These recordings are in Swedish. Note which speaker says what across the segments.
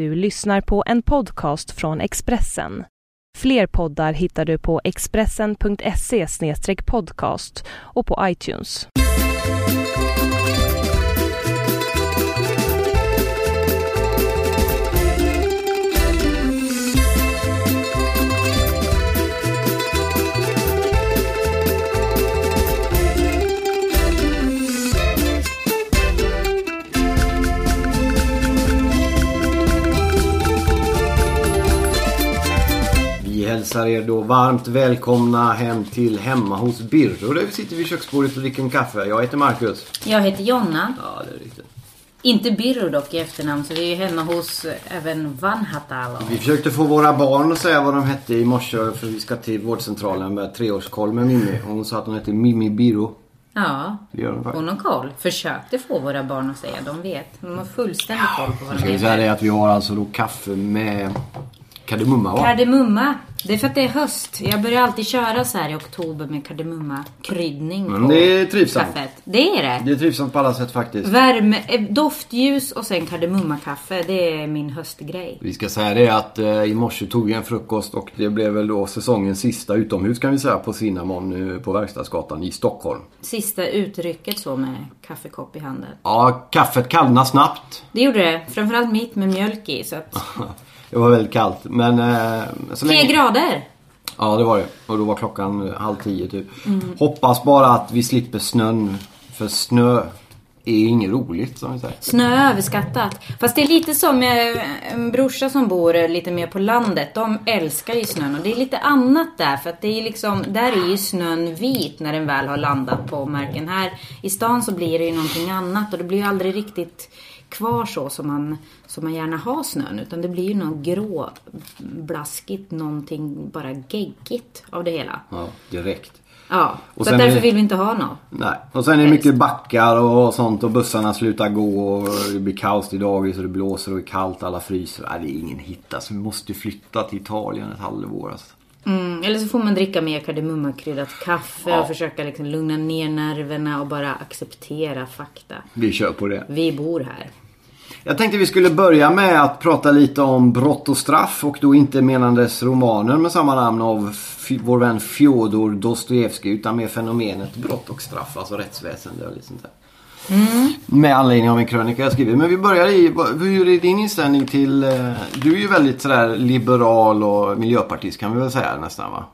Speaker 1: Du lyssnar på en podcast från Expressen. Fler poddar hittar du på expressen.se podcast och på iTunes.
Speaker 2: Hälsar er då varmt välkomna hem till Hemma hos Birro där vi sitter vid köksbordet och dricker en kaffe. Jag heter Marcus.
Speaker 3: Jag heter Jonna.
Speaker 2: Ja, det är riktigt.
Speaker 3: Inte Birro dock i efternamn, så vi är hemma hos eh, även Vanhatalo.
Speaker 2: Vi försökte få våra barn att säga vad de hette i morse för vi ska till vårdcentralen med treårskoll med Mimmi. Hon sa att hon heter Mimmi Birro.
Speaker 3: Ja,
Speaker 2: Det gör faktiskt.
Speaker 3: hon har koll. Försökte få våra barn att säga, de vet. De har fullständig koll på vad
Speaker 2: Ska
Speaker 3: de
Speaker 2: vi säga
Speaker 3: heter.
Speaker 2: det att vi har alltså då kaffe med kardemumma va?
Speaker 3: Kardemumma. Det är för att det är höst. Jag börjar alltid köra så här i oktober med kardemumma-kryddning på
Speaker 2: det är trivsamt.
Speaker 3: kaffet. Det är det.
Speaker 2: Det är trivsamt på alla sätt faktiskt.
Speaker 3: Värme, eh, doftljus och sen kardemummakaffe. Det är min höstgrej.
Speaker 2: Vi ska säga det att eh, i morse tog vi en frukost och det blev väl då säsongens sista utomhus kan vi säga på Cinnamon eh, på Verkstadsgatan i Stockholm.
Speaker 3: Sista utrycket så med kaffekopp i handen.
Speaker 2: Ja, kaffet kallnade snabbt.
Speaker 3: Det gjorde det. Framförallt mitt med mjölk i. Så att...
Speaker 2: Det var väldigt kallt. Men eh, så länge...
Speaker 3: grader.
Speaker 2: Ja, det var det. Och då var klockan halv tio typ. Hoppas bara att vi slipper snön. För snö är inget roligt som vi säger.
Speaker 3: Snö är överskattat. Fast det är lite som eh, en brorsa som bor eh, lite mer på landet. De älskar ju snön och det är lite annat där. För att det är liksom, där är ju snön vit när den väl har landat på marken. Här i stan så blir det ju någonting annat och det blir ju aldrig riktigt kvar så som man, som man gärna har snön. Utan det blir ju något grå, blaskigt, någonting bara geggigt av det hela.
Speaker 2: Ja, direkt.
Speaker 3: Ja,
Speaker 2: Och
Speaker 3: så
Speaker 2: är
Speaker 3: därför
Speaker 2: det-
Speaker 3: vill vi inte ha något.
Speaker 2: Nej. Och sen är det mycket backar och sånt och bussarna slutar gå och det blir kaos till dagis och det blåser och är kallt, alla fryser. Nej, det är ingen hit alltså. Vi måste flytta till Italien ett halvår alltså.
Speaker 3: Mm, eller så får man dricka mer kardemummakryddat kaffe
Speaker 2: Ja.
Speaker 3: och försöka liksom lugna ner nerverna och bara acceptera fakta.
Speaker 2: Vi kör på det.
Speaker 3: Vi bor här.
Speaker 2: Jag tänkte vi skulle börja med att prata lite om brott och straff och då inte menandes romaner med samma namn av vår vän Fjodor Dostojevskij utan mer fenomenet brott och straff, alltså rättsväsende och lite sånt där. Med anledning av en krönika jag skrivit. Men vi börjar i, hur är din inställning till, eh, du är ju väldigt sådär liberal och miljöpartist kan vi väl säga nästan va?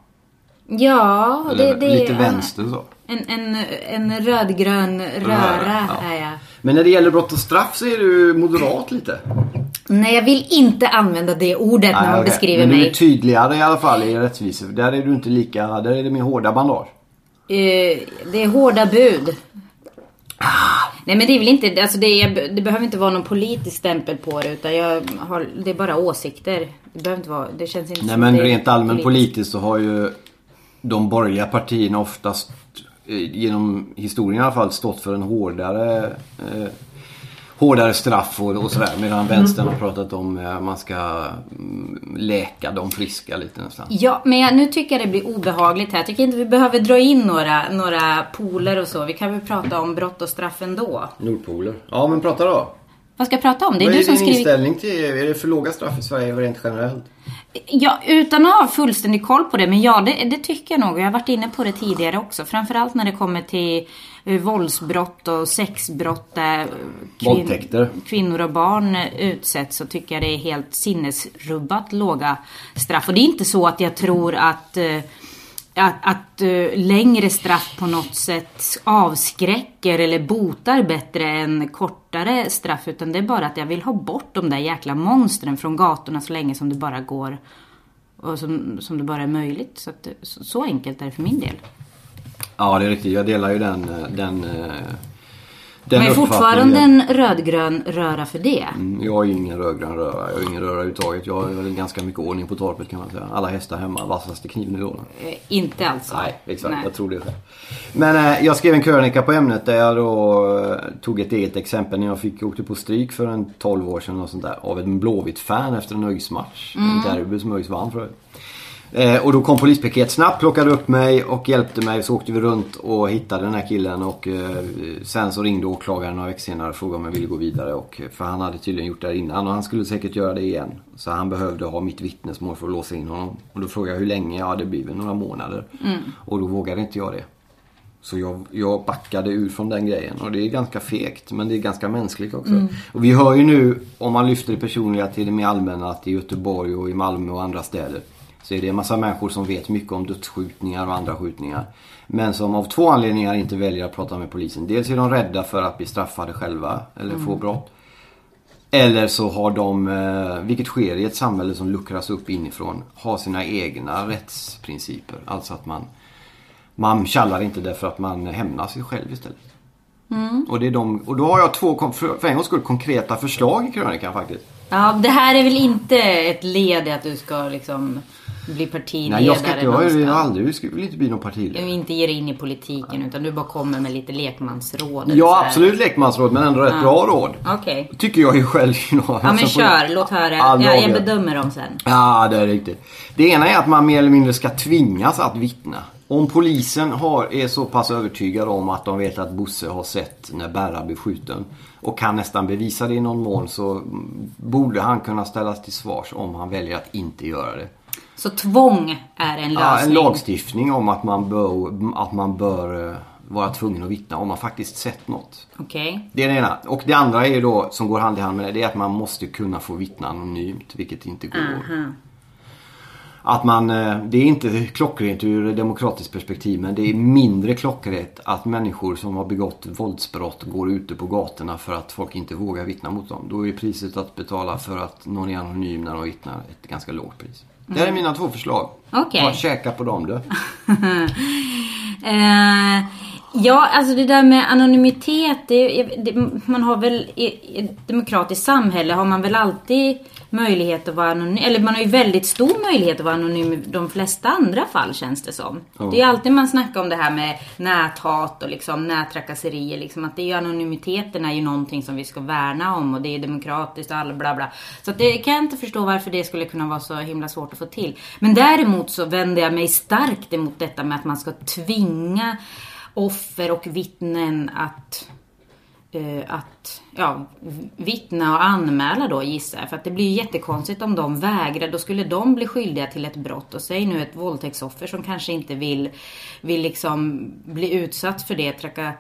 Speaker 3: Ja, det,
Speaker 2: Eller
Speaker 3: det
Speaker 2: lite vänster så.
Speaker 3: En, en, en rödgrön röra
Speaker 2: ja.
Speaker 3: är jag.
Speaker 2: Men när det gäller brott och straff så är du moderat lite.
Speaker 3: Nej, jag vill inte använda det ordet när man
Speaker 2: okej.
Speaker 3: beskriver
Speaker 2: Men du
Speaker 3: mig.
Speaker 2: är tydligare i alla fall i rättvisa. Där är du inte lika, där är det mer hårda bandage.
Speaker 3: Eh, det är hårda bud. Nej men det är väl inte, alltså det, är, det behöver inte vara någon politisk stämpel på det utan jag har, det är bara åsikter. Det behöver inte vara, det känns inte
Speaker 2: Nej
Speaker 3: som
Speaker 2: men rent
Speaker 3: politiskt.
Speaker 2: politiskt så har ju de borgerliga partierna oftast eh, genom historien i alla fall stått för en hårdare eh, hårdare straff och, och sådär. Medan vänstern har pratat om att man ska mm, läka de friska lite nästan.
Speaker 3: Ja, men jag, nu tycker jag det blir obehagligt här. Jag tycker inte vi behöver dra in några, några poler och så. Vi kan väl prata om brott och straff ändå.
Speaker 2: Nordpoler. Ja men prata då.
Speaker 3: Vad ska jag prata om? Det är
Speaker 2: Vad
Speaker 3: du
Speaker 2: är
Speaker 3: som
Speaker 2: din
Speaker 3: skriver...
Speaker 2: inställning till, är det för låga straff i Sverige rent generellt?
Speaker 3: Ja, utan att ha fullständig koll på det. Men ja, det, det tycker jag nog. Jag har varit inne på det tidigare också. Framförallt när det kommer till eh, våldsbrott och sexbrott där eh,
Speaker 2: Våldtäkter.
Speaker 3: kvinnor och barn eh, utsätts så tycker jag det är helt sinnesrubbat låga straff. Och det är inte så att jag tror att eh, att, att eh, längre straff på något sätt avskräcker eller botar bättre än kortare straff. Utan det är bara att jag vill ha bort de där jäkla monstren från gatorna så länge som det bara går. Och som, som det bara är möjligt. Så, att, så, så enkelt är det för min del.
Speaker 2: Ja det är riktigt. Jag delar ju den, eh, den, eh, den
Speaker 3: Men fortfarande en rödgrön röra för det.
Speaker 2: Mm, Jag har ju ingen rödgrön röra. Jag har ingen röra överhuvudtaget. Jag har väl ganska mycket ordning på torpet kan man säga. Alla hästar hemma, vassaste kniven i lådan.
Speaker 3: Eh, inte alltså.
Speaker 2: Nej, exakt.
Speaker 3: Nej.
Speaker 2: Jag tror det själv. Men eh, jag skrev en krönika på ämnet där jag då eh, tog ett eget exempel när jag fick, åkte på stryk för en 12 år sedan och sånt där, av en Blåvitt-fan efter en ÖIS-match.
Speaker 3: Mm.
Speaker 2: En derby som ÖIS vann för övrigt. Eh, och då kom polispiket snabbt, plockade upp mig och hjälpte mig. Så åkte vi runt och hittade den här killen och eh, sen så ringde åklagaren några veckor senare och frågade om jag ville gå vidare. Och, för han hade tydligen gjort det här innan och han skulle säkert göra det igen. Så han behövde ha mitt vittnesmål för att låsa in honom. Och då frågade jag hur länge? Ja det blir väl några månader. Och då vågade inte jag det. Så jag, jag backade ur från den grejen och det är ganska fegt men det är ganska mänskligt också. Och vi hör ju nu, om man lyfter det personliga till det mer allmänna, att i Göteborg och i Malmö och andra städer så är det en massa människor som vet mycket om dödsskjutningar och andra skjutningar. Men som av två anledningar inte väljer att prata med polisen. Dels är de rädda för att bli straffade själva eller få brott. Eller så har de, eh, vilket sker i ett samhälle som luckras upp inifrån, har sina egna rättsprinciper. Alltså att man man kallar inte därför att man hämnar sig själv istället. Och, det är de, och då har jag två, för en gångs skull, konkreta förslag i krönikan faktiskt.
Speaker 3: Ja, det här är väl inte ett led i att du ska liksom bli partiledare
Speaker 2: Nej, jag ska inte, jag
Speaker 3: någonstans?
Speaker 2: aldrig, jag skulle väl inte bli någon partiledare.
Speaker 3: Du inte ger in i politiken utan du bara kommer med lite lekmansråd.
Speaker 2: Ja, absolut lekmansråd, men ändå rätt bra råd.
Speaker 3: Okej.
Speaker 2: Tycker jag ju själv. Ja,
Speaker 3: Ja men kör, låt höra.
Speaker 2: Alla
Speaker 3: Jag, jag bedömer dem sen.
Speaker 2: Ja, det är riktigt. Det ena är att man mer eller mindre ska tvingas att vittna. Om polisen har, är så pass övertygad om att de vet att Bosse har sett när Berra blev skjuten och kan nästan bevisa det i någon mån så borde han kunna ställas till svars om han väljer att inte göra det.
Speaker 3: Så tvång är en
Speaker 2: Ja,
Speaker 3: lösning?
Speaker 2: en lagstiftning om att man bör, att man bör eh, vara tvungen att vittna om man faktiskt sett något.
Speaker 3: Okej.
Speaker 2: Det är det ena. Och det andra är då, som går hand i hand med det, det är att man måste kunna få vittna anonymt, vilket inte går. Att man, eh, det är inte klockrent ur demokratiskt perspektiv men det är mindre klockrent att människor som har begått våldsbrott går ute på gatorna för att folk inte vågar vittna mot dem. Då är priset att betala för att någon är anonym när de vittnar ett ganska lågt pris. Det här är mina två förslag.
Speaker 3: Okej.
Speaker 2: Och käka på dem du.
Speaker 3: Eh, ja, alltså det där med anonymitet. Det, det, man har väl i, i ett demokratiskt samhälle har man väl alltid möjlighet att vara anonym. Eller man har ju väldigt stor möjlighet att vara anonym i de flesta andra fall känns det som. Det är ju alltid man snackar om det här med näthat och liksom nättrakasserier. Liksom, att det är ju anonymiteten är ju någonting som vi ska värna om och det är demokratiskt och alla bla bla. Så att det kan jag inte förstå varför det skulle kunna vara så himla svårt att få till. Men däremot så vänder jag mig starkt emot detta med att man ska tvinga offer och vittnen att eh, att ja, vittna och anmäla då gissar jag. För att det blir ju jättekonstigt om de vägrar. Då skulle de bli skyldiga till ett brott. Och säg nu ett våldtäktsoffer som kanske inte vill, vill liksom bli utsatt för det. Traka,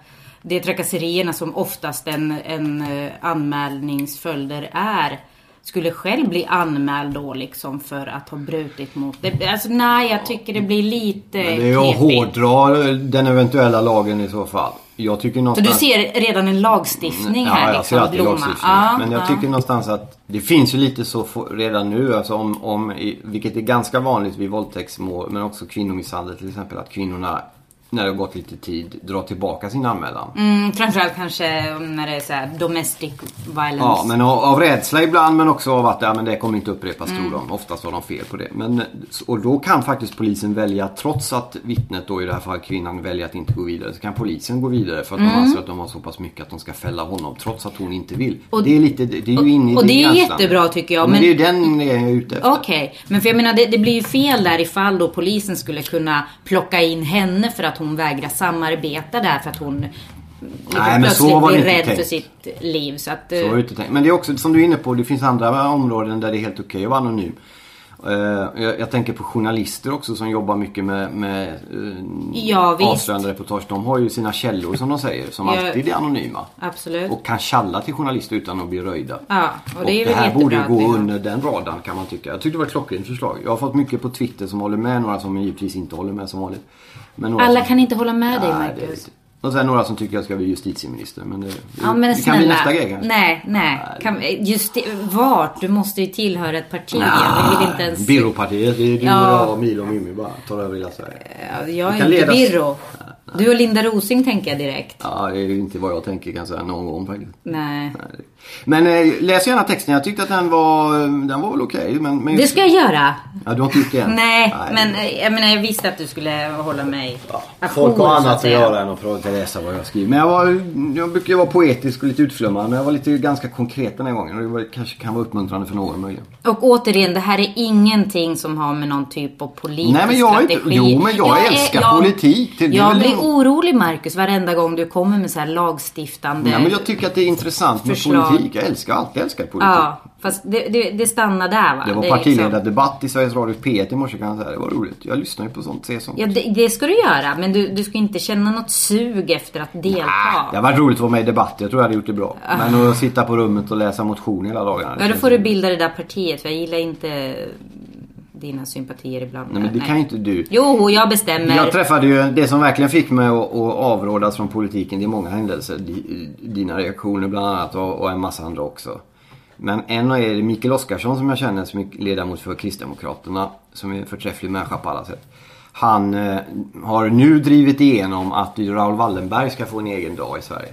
Speaker 3: det trakasserierna som oftast en, en eh, anmälningsföljder är. Skulle själv bli anmäld då liksom för att ha brutit mot det. Alltså nej, jag tycker det blir lite
Speaker 2: Men det är att hårdra den eventuella lagen i så fall. Jag tycker
Speaker 3: Så
Speaker 2: någonstans...
Speaker 3: du ser redan en lagstiftning här
Speaker 2: Ja, jag
Speaker 3: liksom
Speaker 2: ser alltid
Speaker 3: blomma?
Speaker 2: lagstiftning.
Speaker 3: Ja,
Speaker 2: Men jag
Speaker 3: ja.
Speaker 2: tycker någonstans att det finns ju lite så redan nu, alltså om, om, vilket är ganska vanligt vid våldtäktsmål, men också kvinnomisshandel till exempel, att kvinnorna när det har gått lite tid drar tillbaka sin anmälan.
Speaker 3: Mm, framförallt kanske när det är så här domestic violence.
Speaker 2: Ja, men av, av rädsla ibland men också av att ja, men det kommer inte upprepas
Speaker 3: Mm.
Speaker 2: tror de. Oftast har de fel på det. Men, och då kan faktiskt polisen välja, trots att vittnet då i det här fallet kvinnan väljer att inte gå vidare, så kan polisen gå vidare för att
Speaker 3: Mm.
Speaker 2: de anser att de har så pass mycket att de ska fälla honom trots att hon inte vill. det är lite, det är ju inne i
Speaker 3: och det är jättebra, tycker jag,
Speaker 2: Ja, men,
Speaker 3: men-
Speaker 2: det är ju den jag är ute efter.
Speaker 3: Okej, men för jag menar det, det blir ju fel där ifall då polisen skulle kunna plocka in henne för att hon vägrar samarbeta där för att hon liksom
Speaker 2: men så var det inte
Speaker 3: rädd
Speaker 2: tänkt.
Speaker 3: för sitt liv. Så att,
Speaker 2: Så
Speaker 3: eh,
Speaker 2: har jag inte tänkt. Men det är också som du är inne på, det finns andra områden där det är helt okej att vara anonym. Eh, jag, tänker på journalister också som jobbar mycket med, med uh,
Speaker 3: Ja,
Speaker 2: avslöjande reportage. De har ju sina källor som de säger, som
Speaker 3: Ja.
Speaker 2: alltid är anonyma.
Speaker 3: absolut.
Speaker 2: Och kan tjalla till journalister utan att bli röjda.
Speaker 3: ja, och det är väl
Speaker 2: här borde
Speaker 3: att
Speaker 2: gå under den radarn kan man tycka. Jag tyckte det var ett klockrent förslag. Jag har fått mycket på Twitter som håller med, några som givetvis inte håller med som vanligt.
Speaker 3: Alla
Speaker 2: som...
Speaker 3: kan inte hålla med dig
Speaker 2: Nej,
Speaker 3: Marcus.
Speaker 2: Och sen några som tycker jag ska bli justitieminister. Men det,
Speaker 3: Ja men
Speaker 2: det kan bli nästa grej kanske.
Speaker 3: Nej, nej. Kan, just vart? Du måste ju tillhöra ett parti. jag vill inte ens...
Speaker 2: Birropartiet, det är du
Speaker 3: Ja.
Speaker 2: och jag och Milo och Mimmi bara tar över hela Sverige.
Speaker 3: Ja, Jag är inte
Speaker 2: ledas-
Speaker 3: Birro. Du och Linda Rosing tänker jag direkt.
Speaker 2: Ja, det är ju inte vad jag tänker kan säga någon gång faktiskt.
Speaker 3: Nej.
Speaker 2: Men eh, läs gärna texten. Jag tyckte att den var, den var väl okej. men, men
Speaker 3: Det ska jag göra.
Speaker 2: Ja, du har inte gjort det än?
Speaker 3: Nej, men eh, jag, menar, jag visste att du skulle hålla mig
Speaker 2: Ja,
Speaker 3: ajour,
Speaker 2: folk har annat att göra än att försöka läsa vad jag skriver. Men jag, var, jag brukar ju vara poetisk och lite utflummad. Men jag var lite ganska konkret den här gången. Och det var, kanske kan vara uppmuntrande för någon möjligen.
Speaker 3: Och återigen, det här är ingenting som har med någon typ av politisk
Speaker 2: Nej, men jag är inte-
Speaker 3: strategi.
Speaker 2: jo, men jag älskar politik. Det är
Speaker 3: jag blir
Speaker 2: en-
Speaker 3: orolig Marcus varenda gång du kommer med så här lagstiftande...
Speaker 2: Nej, men jag tycker att det är intressant med
Speaker 3: Förslag.
Speaker 2: politik. Jag älskar alltid älskat politik.
Speaker 3: Ja, fast det, det, det stannar där va?
Speaker 2: Det var
Speaker 3: liksom-
Speaker 2: partiledardebatt i Sveriges Radio P1 i morse kan jag säga. Det var roligt. Jag lyssnar ju på sånt, ser sånt.
Speaker 3: Ja, det, det ska du göra. Men du, du ska inte känna något sug efter att delta.
Speaker 2: Det har varit roligt att vara med i debatt. Jag tror jag hade gjort det bra. Men att sitta på rummet och läsa motion hela dagarna. det
Speaker 3: Ja, då får du bilda det där partiet. För jag gillar inte dina sympatier ibland.
Speaker 2: Nej, men det kan ju inte du.
Speaker 3: Jo, jag bestämmer.
Speaker 2: Jag träffade ju, det som verkligen fick mig att, att avrådas från politiken, det är många händelser. Di- Dina reaktioner bland annat och, och en massa andra också. Men en är Mikael Oscarsson som jag känner som är ledamot för Kristdemokraterna. Som är en förträfflig människa på alla sätt. Han eh, har nu drivit igenom att Raoul Wallenberg ska få en egen dag i Sverige.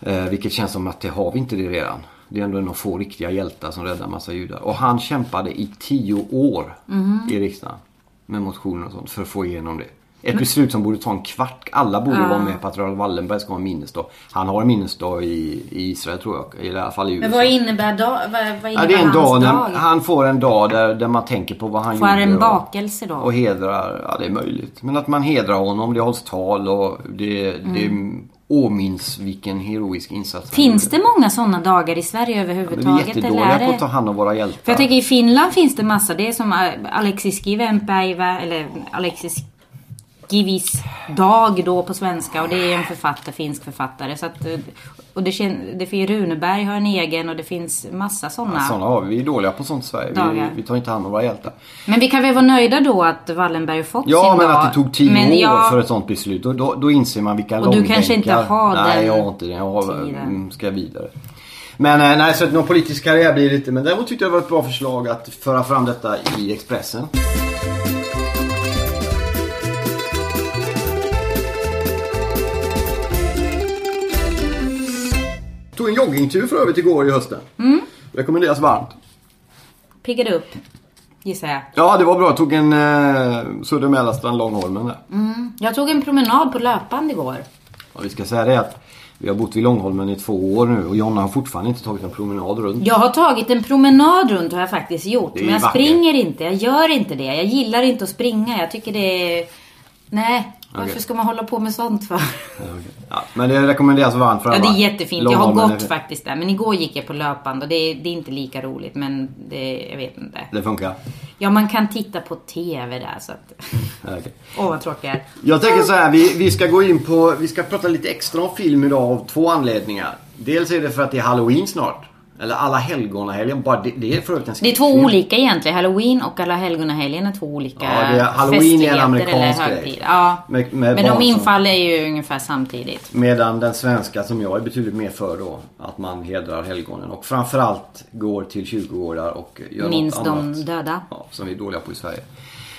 Speaker 2: Eh, vilket känns som att det har vi inte det redan. Det är ändå några få riktiga hjältar som räddar massa judar. Och han kämpade i tio år i riksdagen. Med motioner och sånt för att få igenom det. Ett beslut som borde ta en kvart. Alla borde vara med på att Raoul Wallenberg ska ha en minnesdag. Han har en minnesdag i, i Israel tror jag. I alla fall i USA.
Speaker 3: Men vad innebär, dag, vad, vad
Speaker 2: ja,
Speaker 3: innebär
Speaker 2: det är en dag,
Speaker 3: dag?
Speaker 2: han får en dag där, där man tänker på vad han
Speaker 3: Får han
Speaker 2: gjorde.
Speaker 3: en
Speaker 2: och-
Speaker 3: bakelse då?
Speaker 2: och hedrar, ja det är möjligt. Men att man hedrar honom, det hålls tal och det, det åminns vilken heroisk insats
Speaker 3: Finns det många sådana dagar i Sverige
Speaker 2: Vi är
Speaker 3: överhuvudtaget?
Speaker 2: jättedåliga
Speaker 3: eller är
Speaker 2: på att ta hand om våra hjältar.
Speaker 3: För jag tänker i Finland finns det massa. Det är som Alexis Kivenpäivä eller Alexis Kivis dag då på svenska och det är en författare, finsk författare. Så att, eh, och det, det finns Runeberg har en egen och det finns massa sådana.
Speaker 2: Sådana har vi. Vi är dåliga på sånt i Sverige. Vi, vi tar inte hand om våra hjältar.
Speaker 3: Men vi kan väl vara nöjda då att Wallenberg har fått
Speaker 2: Ja,
Speaker 3: sin
Speaker 2: men
Speaker 3: dag.
Speaker 2: att det tog tio
Speaker 3: Men
Speaker 2: år
Speaker 3: jag-
Speaker 2: för ett sånt beslut. Och då, då inser man vilka
Speaker 3: Och du
Speaker 2: långbänkar.
Speaker 3: kanske inte har
Speaker 2: Nej,
Speaker 3: den
Speaker 2: jag har inte det. Jag har, mm, ska vidare. Men eh, nej, så att någon politisk karriär blir det inte. Men däremot tyckte jag det var ett bra förslag att föra fram detta i Expressen. Tog en joggingtur för övrigt igår i hösten.
Speaker 3: Mm.
Speaker 2: Rekommenderas varmt.
Speaker 3: Piggade upp, gissar jag.
Speaker 2: Ja, det var bra. Jag tog en eh, Söder Mälarstrand Långholmen där.
Speaker 3: Jag tog en promenad på löpband igår.
Speaker 2: Och vi ska säga det att vi har bott vid Långholmen i två år nu och Jonna har fortfarande inte tagit en promenad runt.
Speaker 3: Jag har tagit en promenad runt har jag faktiskt gjort. Men jag
Speaker 2: vackert.
Speaker 3: springer inte. Jag gör inte det. Jag gillar inte att springa. Jag tycker det är... Nej, varför ska man hålla på med sånt för?
Speaker 2: Ja, okej. Ja, men det rekommenderas varmt för
Speaker 3: Ja,
Speaker 2: alla.
Speaker 3: det är jättefint. Jag har gått
Speaker 2: är-
Speaker 3: faktiskt där. Men igår gick jag på löpband och det är, det är inte lika roligt. Men det, jag vet inte.
Speaker 2: Det funkar.
Speaker 3: Ja, man kan titta på TV där så att...
Speaker 2: Ja, okej.
Speaker 3: Åh, vad tråkigt jag är.
Speaker 2: Jag tänker så här, vi, vi ska gå in på, vi ska prata lite extra om film idag av två anledningar. Dels är det för att det är Halloween snart. Eller alla helgonahelgen. Bara det, det är för övrigt
Speaker 3: Det är två olika egentligen. Halloween och alla helgonahelgen är två olika
Speaker 2: Ja, det är- Halloween är en amerikansk grej.
Speaker 3: Ja.
Speaker 2: Med- med
Speaker 3: Men de infaller ju ungefär samtidigt.
Speaker 2: Medan den svenska som jag är betydligt mer för då. Att man hedrar helgonen. Och framförallt går till kyrkogårdar och gör
Speaker 3: Minns
Speaker 2: något
Speaker 3: de
Speaker 2: annat.
Speaker 3: döda.
Speaker 2: Ja, som vi är dåliga på i Sverige.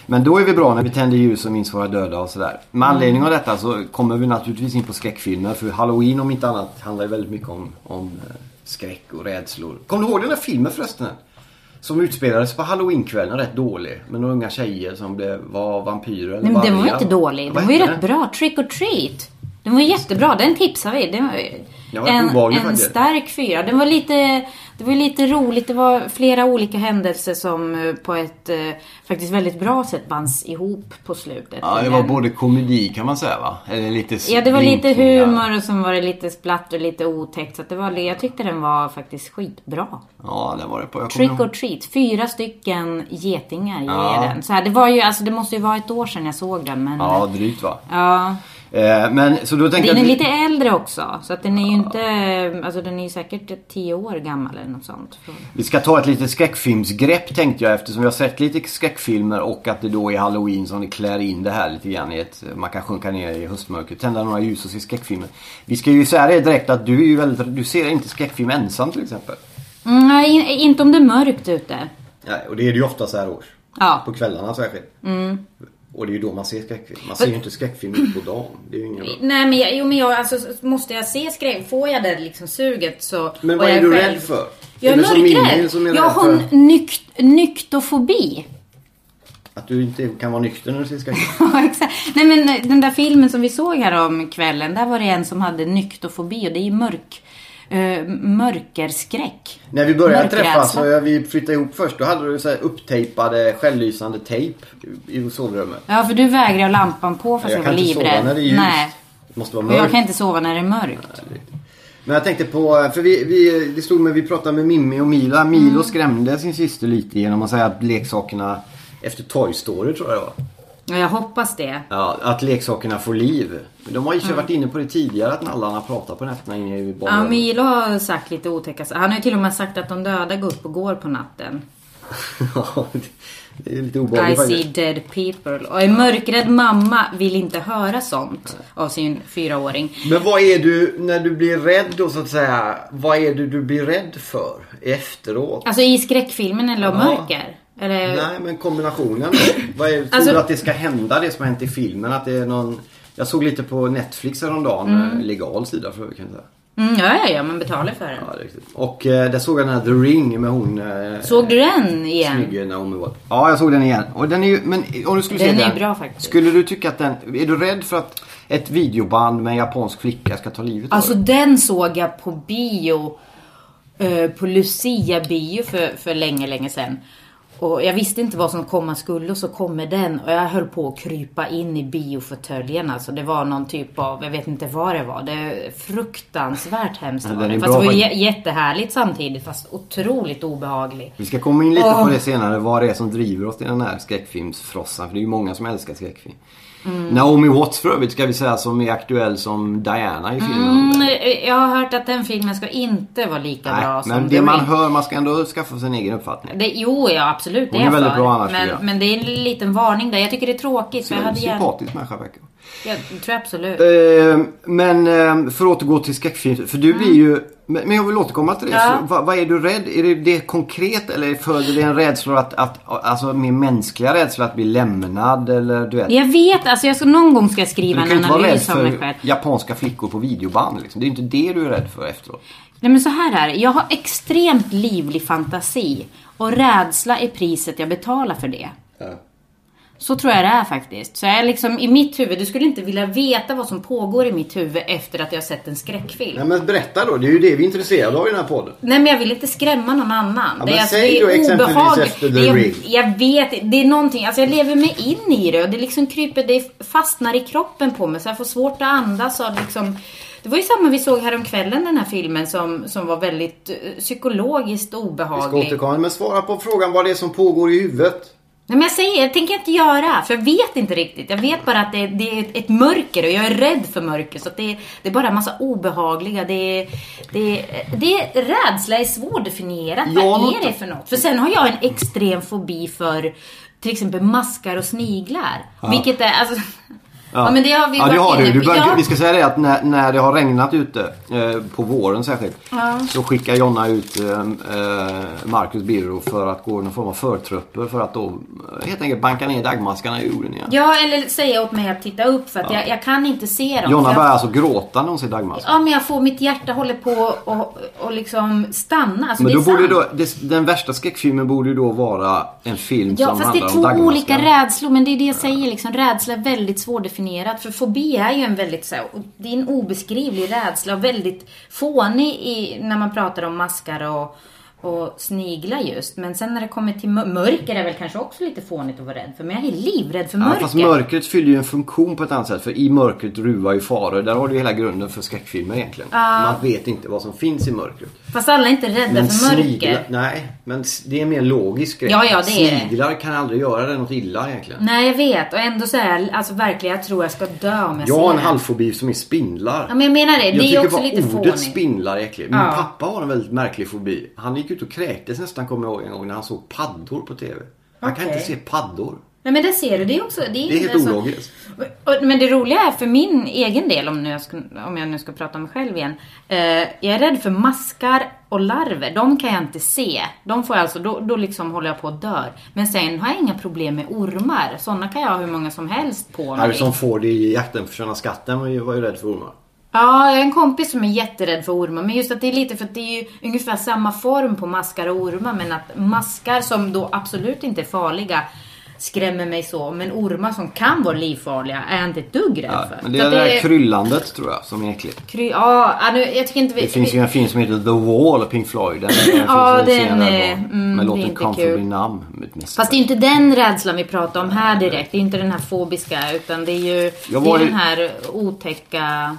Speaker 2: Men då är vi bra när vi tänder ljus och minns våra döda och sådär. Med anledning av detta så kommer vi naturligtvis in på skräckfilmer. För Halloween om inte annat handlar ju väldigt mycket om, om eh, skräck och rädslor. Kommer du ihåg den där filmen förresten? Som utspelades på halloweenkvällen, rätt dålig. Med några unga tjejer som blev, var vampyrer eller
Speaker 3: Nej, men den var ju inte dålig. Den var ju rätt bra. Trick or treat. Den var jättebra. Den tipsar vi. Den var,
Speaker 2: Var
Speaker 3: en,
Speaker 2: obehaglig
Speaker 3: en
Speaker 2: faktiskt.
Speaker 3: stark fyra. Den var lite, det var lite roligt. Det var flera olika händelser som eh, på ett eh, faktiskt väldigt bra sätt bands ihop på slutet.
Speaker 2: Ja, det var
Speaker 3: Men-
Speaker 2: både komedi kan man säga va? Eller lite
Speaker 3: Ja, det var lite humor och sen var det lite splatt och lite otäckt. Så det var, jag tyckte den var faktiskt skitbra.
Speaker 2: Ja, det var det på.
Speaker 3: Trick
Speaker 2: ihåg.
Speaker 3: or treat. Fyra stycken getingar ger
Speaker 2: Ja.
Speaker 3: den. Så här, det var ju, alltså det måste ju vara ett år sedan jag såg den men...
Speaker 2: Ja, drygt va?
Speaker 3: ja.
Speaker 2: Eh, men så då tänker
Speaker 3: Den är
Speaker 2: jag...
Speaker 3: lite äldre också. Så att den är ju inte, alltså den är ju säkert tio år gammal eller något sånt.
Speaker 2: Vi ska ta ett litet skräckfilmsgrepp tänkte jag eftersom vi har sett lite skräckfilmer och att det då är halloween som det klär in det här lite grann i ett... Man kan sjunka ner i höstmörkret, tända några ljus och se skräckfilmer. Vi ska ju säga det direkt att du är ju väldigt... Du ser inte skräckfilm ensam till exempel.
Speaker 3: Mm, nej, in- inte om det är mörkt ute.
Speaker 2: Nej, och det är det ju ofta så här års.
Speaker 3: Ja.
Speaker 2: På kvällarna särskilt. Och det är ju då man ser skräckfilm. Man ser ju inte skräckfilm ut på dagen. Det är ju ingen bra.
Speaker 3: Nej men jag, jo, men jag, alltså, måste jag se skräck, får jag det liksom suget så...
Speaker 2: Men vad är du
Speaker 3: själv-
Speaker 2: rädd för?
Speaker 3: Jag är mörkrädd. Jag har
Speaker 2: för
Speaker 3: nykt, nyktofobi.
Speaker 2: att du inte kan vara nykter när du ser skräckfilm?
Speaker 3: Ja, exakt. Nej men eh, den där filmen som vi såg här om kvällen, där var det en som hade nyktofobi och det är ju mörk, eh, mörkerskräck.
Speaker 2: När vi började träffas och vi flyttade ihop först då hade du så här upptejpade självlysande tejp i sovrummet.
Speaker 3: Ja, för du vägrar ha lampan på fast jag,
Speaker 2: Jag kan
Speaker 3: var
Speaker 2: inte sova
Speaker 3: livrädd.
Speaker 2: när det är ljust.
Speaker 3: Nej.
Speaker 2: Det måste vara
Speaker 3: Och jag
Speaker 2: mörkt.
Speaker 3: kan inte sova när det är mörkt.
Speaker 2: Men jag tänkte på, för vi, vi, det stod med, vi pratade med Mimmi och Mila. Milo
Speaker 3: Mm.
Speaker 2: skrämde sin syster lite genom att säga att leksakerna, efter Toy Story tror jag det var.
Speaker 3: Ja, jag hoppas det.
Speaker 2: Ja, att leksakerna får liv. De har ju varit inne på det tidigare att nallarna pratar på nätterna inne i
Speaker 3: Ja,
Speaker 2: barnrummet.
Speaker 3: Milo har sagt lite otäcka. Han har ju till och med sagt att de döda går upp och går på natten.
Speaker 2: Ja, det är lite
Speaker 3: I
Speaker 2: obehagligt
Speaker 3: see
Speaker 2: faktiskt.
Speaker 3: dead people. Och en mörkrädd mamma vill inte höra sånt av sin fyraåring.
Speaker 2: Men vad är du, när du blir rädd då så att säga, vad är det du blir rädd för efteråt?
Speaker 3: Alltså i skräckfilmen eller om
Speaker 2: Ja.
Speaker 3: mörker? Eller...
Speaker 2: Nej men kombinationen. vad är, tror
Speaker 3: Alltså-
Speaker 2: du att det ska hända det som har hänt i filmen? Att det är någon... Jag såg lite på Netflix häromdagen, mm. legal sida för kan jag säga.
Speaker 3: Mm, ja, ja, ja, man betalar för den.
Speaker 2: Ja, det är riktigt. Och eh, där såg jag den här The Ring med hon... Eh,
Speaker 3: Såg du den igen?
Speaker 2: Snygge Naomi Watts. Ja, jag såg den igen. Och den är ju, men om du skulle
Speaker 3: Den
Speaker 2: se
Speaker 3: är
Speaker 2: den.
Speaker 3: bra faktiskt.
Speaker 2: Skulle du tycka att den, är du rädd för att ett videoband med en japansk flicka ska ta livet
Speaker 3: Alltså
Speaker 2: av
Speaker 3: den såg jag på bio. eh, på Lucia bio för, för länge, länge sedan. Och jag visste inte vad som komma skulle och så kommer den och jag höll på att krypa in i biofåtöljen. Alltså det var någon typ av, jag vet inte vad det var. Det är fruktansvärt hemskt
Speaker 2: Ja,
Speaker 3: var det. Fast det var jä- jättehärligt samtidigt fast otroligt obehagligt.
Speaker 2: Vi ska komma in lite
Speaker 3: Åh.
Speaker 2: på det senare, vad det är som driver oss till den här skräckfilmsfrossan. För det är ju många som älskar skräckfilm.
Speaker 3: Mm.
Speaker 2: Naomi Watts för övrigt ska vi säga som är aktuell som Diana i filmen.
Speaker 3: Mm, eh, jag har hört att den filmen ska inte vara lika bra
Speaker 2: Nej,
Speaker 3: som
Speaker 2: men
Speaker 3: The
Speaker 2: det man
Speaker 3: Ring.
Speaker 2: hör, man ska ändå skaffa sig en egen uppfattning.
Speaker 3: Det, jo, ja absolut. Det
Speaker 2: Hon är
Speaker 3: jag
Speaker 2: väldigt
Speaker 3: för.
Speaker 2: bra annars,
Speaker 3: men, men det är en liten varning där. Jag tycker det är tråkigt. För jag hade gärna...
Speaker 2: Sympatisk människa verkar.
Speaker 3: Jag tror absolut.
Speaker 2: Eh, Men eh, för att återgå till skräckfilm. För du blir ju... Men jag vill återkomma till det.
Speaker 3: Mm. Ja.
Speaker 2: Så, vad, vad är du rädd? Är det, det konkret eller föder det en rädsla att, att... Alltså mer mänskliga rädsla att bli lämnad eller du vet?
Speaker 3: Jag vet, alltså jag ska, någon gång ska jag skriva
Speaker 2: Du kan
Speaker 3: en
Speaker 2: ju inte vara rädd
Speaker 3: analys av mig
Speaker 2: för
Speaker 3: själv.
Speaker 2: japanska flickor på videoband liksom. Det är inte det du är rädd för efteråt.
Speaker 3: Nej men så här är. Jag har extremt livlig fantasi. Och rädsla är priset jag betalar för det. Så tror jag det är faktiskt. Så jag är liksom i mitt huvud, du skulle inte vilja veta vad som pågår i mitt huvud efter att jag har sett en skräckfilm.
Speaker 2: Nej men berätta då. Det är ju det vi är intresserade av i den här podden.
Speaker 3: Nej men jag vill inte skrämma någon annan.
Speaker 2: Ja,
Speaker 3: det är,
Speaker 2: säg
Speaker 3: det är obehagligt.
Speaker 2: efter The Ring.
Speaker 3: Jag vet, det är någonting, alltså jag lever mig in i det och det liksom kryper, det fastnar i kroppen på mig så jag får svårt att andas och liksom det var ju samma vi såg häromkvällen den här filmen som, som var väldigt eh, psykologiskt
Speaker 2: Vi ska
Speaker 3: obehaglig.
Speaker 2: återkomma. Men svara på frågan vad det är som pågår i huvudet.
Speaker 3: Nej men jag säger, det tänker jag inte göra. För jag vet inte riktigt. Jag vet bara att det, det är ett, mörker och jag är rädd för mörker. Så det, det är bara en massa obehagliga. Det, det, det, rädsla är svårdefinierat.
Speaker 2: Ja,
Speaker 3: Vad är det för något? För sen har jag en extrem fobi för till exempel maskar och sniglar. Vilket är, alltså... Ja. men det har vi
Speaker 2: ja, det har du. du bör,
Speaker 3: Ja.
Speaker 2: Vi ska säga det att när, när det har regnat ute, eh, på våren särskilt, så skickar Jonna ut eh, eh, Marcus Birro för att gå någon form av förtrupper för att då eh, helt enkelt banka ner dagmaskarna i jorden igen.
Speaker 3: Ja, eller säga åt mig att titta upp för att jag, jag kan inte se dem.
Speaker 2: Jonna börjar
Speaker 3: jag,
Speaker 2: alltså gråta när hon ser dagmaskar.
Speaker 3: Ja, men jag får, mitt hjärta håller på och, och liksom stanna. Alltså,
Speaker 2: Men
Speaker 3: det
Speaker 2: då borde då, det, den värsta skräckfilmen borde ju då vara en film
Speaker 3: Ja,
Speaker 2: som
Speaker 3: fast det är
Speaker 2: handlar om
Speaker 3: två olika rädslor. Men det är det jag säger liksom. Rädsla är väldigt definierat. För fobi är ju en väldigt så här, det är en obeskrivlig rädsla och väldigt fånig i, när man pratar om maskar och, och sniglar just. Men sen när det kommer till mör- mörker är väl kanske också lite fånigt att vara rädd för. Men jag är livrädd för
Speaker 2: Ja,
Speaker 3: mörker.
Speaker 2: fast mörkret fyller ju en funktion på ett annat sätt. För i mörkret ruvar ju faror. Där har du hela grunden för skräckfilmer egentligen. Man vet inte vad som finns i mörkret.
Speaker 3: Fast alla är inte rädda
Speaker 2: Men
Speaker 3: för mörker.
Speaker 2: sniglar, nej. Men det är mer logisk grej.
Speaker 3: Ja, ja, det är det.
Speaker 2: Sniglar kan aldrig göra det något illa egentligen.
Speaker 3: Nej, jag vet. Och ändå så är jag, alltså verkligen, jag tror jag ska dö om jag
Speaker 2: Jag har en
Speaker 3: det.
Speaker 2: halvfobi som är spindlar.
Speaker 3: Ja, men jag menar det.
Speaker 2: Jag
Speaker 3: det är
Speaker 2: tycker
Speaker 3: också
Speaker 2: bara
Speaker 3: lite
Speaker 2: ordet
Speaker 3: fånigt.
Speaker 2: spindlar är äckligt. Min
Speaker 3: Ja.
Speaker 2: pappa har en väldigt märklig fobi. Han gick ut och kräktes nästan kommer jag ihåg en gång när han såg paddor på TV. Han kan
Speaker 3: Okej.
Speaker 2: inte se paddor.
Speaker 3: Nej men det ser du, det är också... Det är,
Speaker 2: Det är helt
Speaker 3: alltså-
Speaker 2: ologiskt.
Speaker 3: Men det roliga är för min egen del, om, nu jag, ska, om jag nu ska prata om mig själv igen. Eh, jag är rädd för maskar och larver. De kan jag inte se. De får jag alltså, då, då liksom håller jag på att dö. Men sen har jag inga problem med ormar. Sådana kan jag ha hur många som helst på mig.
Speaker 2: Harrison Ford i Jakten på Sköna Skatten var ju, var ju rädd för ormar.
Speaker 3: Ja, jag har en kompis som är jätterädd för ormar. Men just att det är lite för att det är ju ungefär samma form på maskar och ormar. Men att maskar som då absolut inte är farliga skrämmer mig så. Men ormar som kan vara livfarliga är jag inte ett dugg rädd
Speaker 2: Ja,
Speaker 3: för.
Speaker 2: men det är
Speaker 3: att
Speaker 2: det där kryllandet tror jag som är äckligt.
Speaker 3: Kry, ja, ja, nu, jag tycker inte vi...
Speaker 2: Det finns ju en film som heter The Wall av Pink Floyd. Den, den
Speaker 3: Ja, den
Speaker 2: scen där
Speaker 3: är- mm, det är
Speaker 2: låten Comfortably. Numb.
Speaker 3: Fast det är inte den rädslan vi pratar om här direkt. Det är inte den här fobiska. Utan det är ju det är
Speaker 2: ju-
Speaker 3: den här otäcka...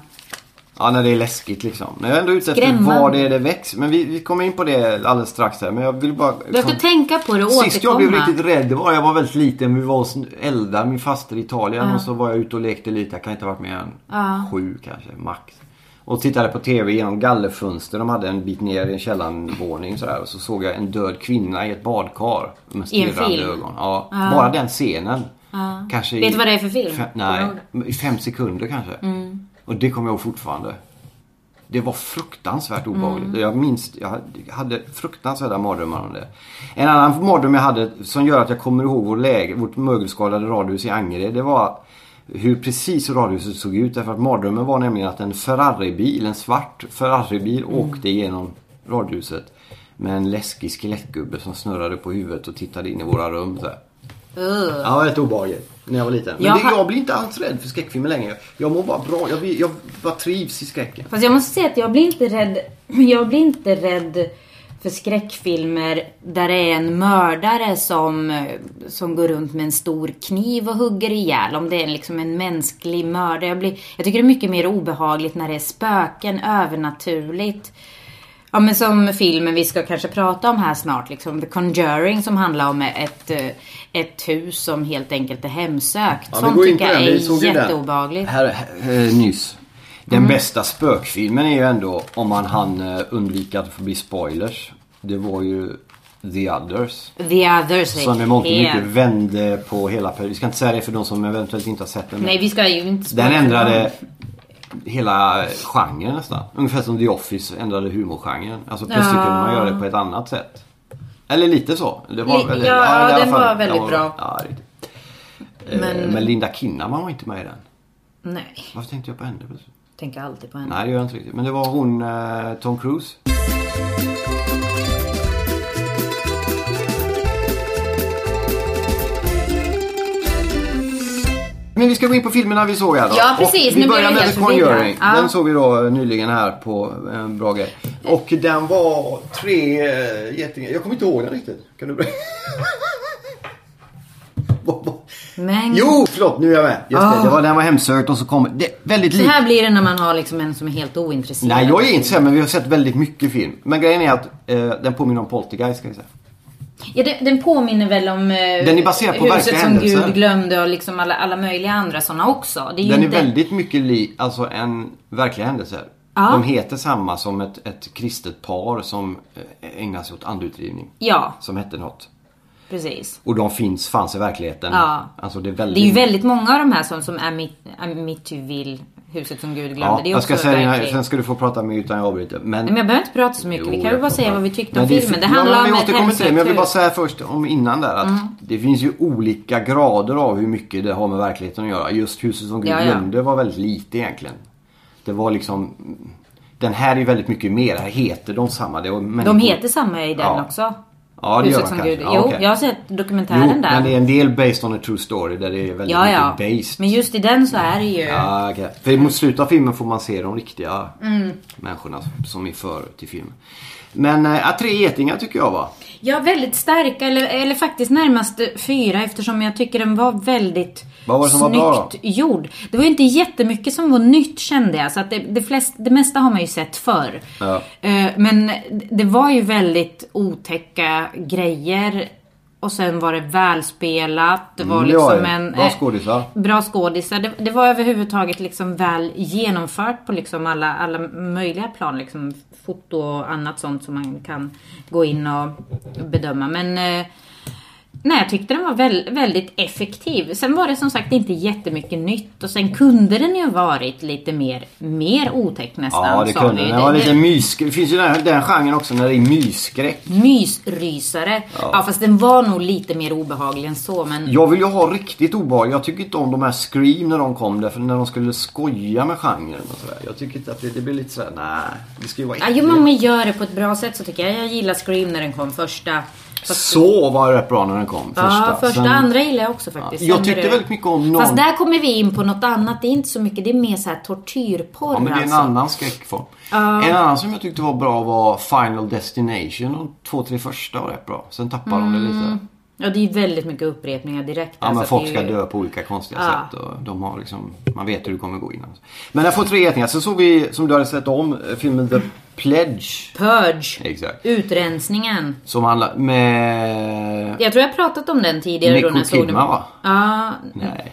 Speaker 2: Ja, när det är läskigt liksom. Men jag är ändå ute efter var det är det växer. Men vi, vi kommer in på det alldeles strax här. Men jag vill bara...
Speaker 3: Du ska tänka på det och
Speaker 2: Sist jag blev riktigt rädd, var jag var väldigt liten. Vi var hos Eldar, min faster i Italien. Och så var jag ute och lekte lite. Jag kan inte ha varit mer än
Speaker 3: Ja.
Speaker 2: sju kanske, max. Och tittade på TV genom gallerfönster. De hade en bit ner i en källarvåning sådär. Och så såg jag en död kvinna i ett badkar. Med stirrande ögon. Ja, bara den scenen. Kanske
Speaker 3: Vet du vad det är för film?
Speaker 2: Fem, nej, i fem sekunder kanske.
Speaker 3: Mm.
Speaker 2: Och det kommer jag ihåg fortfarande. Det var fruktansvärt obehagligt.
Speaker 3: Mm.
Speaker 2: Jag minns, jag hade- fruktansvärda mardrömmar om det. En annan mardröm jag hade som gör att jag kommer ihåg vår läge, vårt mögelskadade radhus i Angered. Det var hur precis radhuset såg ut. Därför att mardrömmen var nämligen att en Ferraribil, en svart Ferraribil
Speaker 3: Mm.
Speaker 2: åkte igenom radhuset. Med en läskig skelettgubbe som snurrade på huvudet och tittade in i våra rum. Så här.
Speaker 3: Ugh.
Speaker 2: Ja, rätt obehagligt när jag var liten. Men
Speaker 3: Jag
Speaker 2: det, jag blir inte alls rädd för skräckfilmer längre. Jag mår bara bra. Jag, jag bara trivs i skräcken.
Speaker 3: Fast jag måste säga att jag blir inte rädd. Jag blir inte rädd för skräckfilmer där det är en mördare som, som går runt med en stor kniv och hugger ihjäl. Om det är liksom en mänsklig mördare. Jag, blir, jag tycker det är mycket mer obehagligt när det är spöken, övernaturligt. Ja men som filmen vi ska kanske prata om här snart, liksom The Conjuring som handlar om ett, eh, ett hus som helt enkelt är hemsökt.
Speaker 2: Ja,
Speaker 3: Sånt tycker jag
Speaker 2: den.
Speaker 3: Är
Speaker 2: den.
Speaker 3: jätteobehagligt.
Speaker 2: Här, här, eh, nyss. Den
Speaker 3: Mm.
Speaker 2: bästa spökfilmen är ju ändå om man hann eh, undvika att få bli spoilers. Det var ju The Others.
Speaker 3: The Others
Speaker 2: Som i mångt och mycket vände på hela perioden. Vi ska inte säga det för de som eventuellt inte har sett den.
Speaker 3: Nej vi ska ju inte
Speaker 2: Den
Speaker 3: spoila.
Speaker 2: ändrade hela genren nästan. Ungefär som The Office ändrade humorgenren. Alltså plötsligt
Speaker 3: Ja.
Speaker 2: kunde man göra det på ett annat sätt. Eller lite så. Det var
Speaker 3: Li-
Speaker 2: väldigt,
Speaker 3: ja,
Speaker 2: alla
Speaker 3: den var väldigt
Speaker 2: den
Speaker 3: bra.
Speaker 2: Ja, riktigt. Men...
Speaker 3: Men-
Speaker 2: Linda Kinnaman var inte med i den.
Speaker 3: Nej,
Speaker 2: Varför tänkte jag på henne
Speaker 3: tänker alltid på henne.
Speaker 2: Nej, det gör jag inte riktigt. Men det var hon, eh, Tom Cruise. Men vi ska gå in på filmerna vi såg här då.
Speaker 3: Ja, precis.
Speaker 2: Och vi
Speaker 3: Nu
Speaker 2: börjar med The Conjuring.
Speaker 3: Ja.
Speaker 2: Den såg vi då eh, nyligen här på en bra grej. Och den var tre äh, getingar. Jag kommer inte ihåg den riktigt. Kan du berätta?
Speaker 3: Men
Speaker 2: jo, förlåt. Nu är jag med. Just det,
Speaker 3: Ah.
Speaker 2: det var, den var hemsökt och så kom det väldigt
Speaker 3: så
Speaker 2: likt.
Speaker 3: här blir det när man har liksom en som är helt ointresserad.
Speaker 2: Nej, jag är inte så men vi har sett väldigt mycket film. Men grejen är att eh, den påminner om Poltergeist ska jag säga.
Speaker 3: Ja, den, den påminner väl om eh,
Speaker 2: Den är baserad på
Speaker 3: Huset som. Gud glömde och liksom alla, alla möjliga andra sådana också. Är
Speaker 2: Den är
Speaker 3: inte...
Speaker 2: väldigt mycket lik, alltså en verkliga händelser.
Speaker 3: Ja.
Speaker 2: De heter samma som ett, ett kristet par som eh, ägnar sig åt andutdrivning.
Speaker 3: Ja,
Speaker 2: Som hette något.
Speaker 3: precis.
Speaker 2: Och de finns, fanns i verkligheten.
Speaker 3: Ja.
Speaker 2: Alltså det är väldigt...
Speaker 3: Det är ju väldigt många av de här som, som Amit- Amityville, Huset som Gud glömde.
Speaker 2: Ja,
Speaker 3: det är
Speaker 2: jag ska säga det, här,
Speaker 3: verkligen-
Speaker 2: sen ska du få prata med utan jag avbryter. Men,
Speaker 3: Men jag behöver inte prata så mycket.
Speaker 2: Jo,
Speaker 3: vi kan
Speaker 2: jag
Speaker 3: bara säga vad vi tyckte om filmen. Det handlar
Speaker 2: men
Speaker 3: om ett
Speaker 2: det. Men jag vill bara
Speaker 3: hemsökt
Speaker 2: säga först om innan där att
Speaker 3: Mm.
Speaker 2: det finns ju olika grader av hur mycket det har med verkligheten att göra. Just Huset som Gud
Speaker 3: Ja, ja.
Speaker 2: glömde var väldigt lite egentligen. Det var liksom Den här är ju väldigt mycket mer. Här heter de samma. Det var
Speaker 3: De
Speaker 2: människor-
Speaker 3: heter samma i den
Speaker 2: Ja.
Speaker 3: också.
Speaker 2: Ja, det gör man kanske. Ja,
Speaker 3: Jo,
Speaker 2: okej.
Speaker 3: jag har sett dokumentären
Speaker 2: Jo,
Speaker 3: där.
Speaker 2: men det är en del based on a true story där det är väldigt
Speaker 3: Ja, ja.
Speaker 2: mycket based.
Speaker 3: Men just i den så är det ju...
Speaker 2: Ja, okej. För mot slutet av filmen får man se de riktiga
Speaker 3: Mm.
Speaker 2: människorna som är för till filmen. Men äh, tre getingar tycker jag va?
Speaker 3: Ja, väldigt starka. Eller, eller faktiskt närmast fyra eftersom jag tycker den var väldigt
Speaker 2: Vad var det som var bra
Speaker 3: snyggt gjord. Det var ju inte jättemycket som var nytt kände jag. Så att det, det, flest, det mesta har man ju sett förr.
Speaker 2: Ja.
Speaker 3: Eh, Men det var ju väldigt otäcka grejer. Och sen var det välspelat. Det var
Speaker 2: Mm,
Speaker 3: liksom
Speaker 2: ja,
Speaker 3: en...
Speaker 2: Bra
Speaker 3: eh,
Speaker 2: skådisar.
Speaker 3: Bra skådisar. Det, det var överhuvudtaget liksom väl genomfört på liksom alla, alla möjliga plan. Liksom foto och annat sånt som man kan gå in och bedöma. Men eh, Nej, jag tyckte den var väl, väldigt effektiv. Sen var det som sagt inte jättemycket nytt och sen kunde den ju varit lite mer, mer otäck nästan.
Speaker 2: Ja, det kunde
Speaker 3: vi.
Speaker 2: den. var lite mys... Det finns ju den, den genren också när det är mysskräck.
Speaker 3: Mysrysare. Ja. fast den var nog lite mer obehaglig än så. Men
Speaker 2: Jag vill ju ha riktigt obehag. Jag tycker inte om de här Scream när de kom. Därför när de skulle skoja med genren och sådär. Jag tycker inte att det, det blir lite sådär, nej. Det ska ju vara
Speaker 3: ja, jo, men man gör det på ett bra sätt så tycker jag. Jag gillar Scream när den kom första. Fast,
Speaker 2: Så var det rätt bra när den kom. Första.
Speaker 3: ja, första
Speaker 2: Sen-
Speaker 3: andra gillar jag också faktiskt.
Speaker 2: Jag
Speaker 3: Sen
Speaker 2: tyckte
Speaker 3: det-
Speaker 2: väldigt mycket om någon...
Speaker 3: Fast där kommer vi in på något annat. Det är inte så mycket. Det är mer så här tortyrporr
Speaker 2: Ja men det är en
Speaker 3: alltså.
Speaker 2: annan skräckform. En annan som jag tyckte var bra var Final Destination. De två, tre första var rätt bra. Sen tappade de det lite.
Speaker 3: Ja, det är väldigt mycket upprepningar direkt.
Speaker 2: Ja
Speaker 3: alltså,
Speaker 2: men folk
Speaker 3: är
Speaker 2: ska
Speaker 3: ju-
Speaker 2: dö på olika konstiga
Speaker 3: Ja.
Speaker 2: sätt. Och de har liksom, man vet hur det kommer gå innan. Men jag får tre getingar. Sen såg vi, som du hade sett om, eh, filmen The Pledge.
Speaker 3: Purge.
Speaker 2: Exakt.
Speaker 3: Utrensningen.
Speaker 2: Som handlar med...
Speaker 3: Jag tror jag pratat om den tidigare. då när jag såg den.
Speaker 2: Va?
Speaker 3: Ja.
Speaker 2: Nej.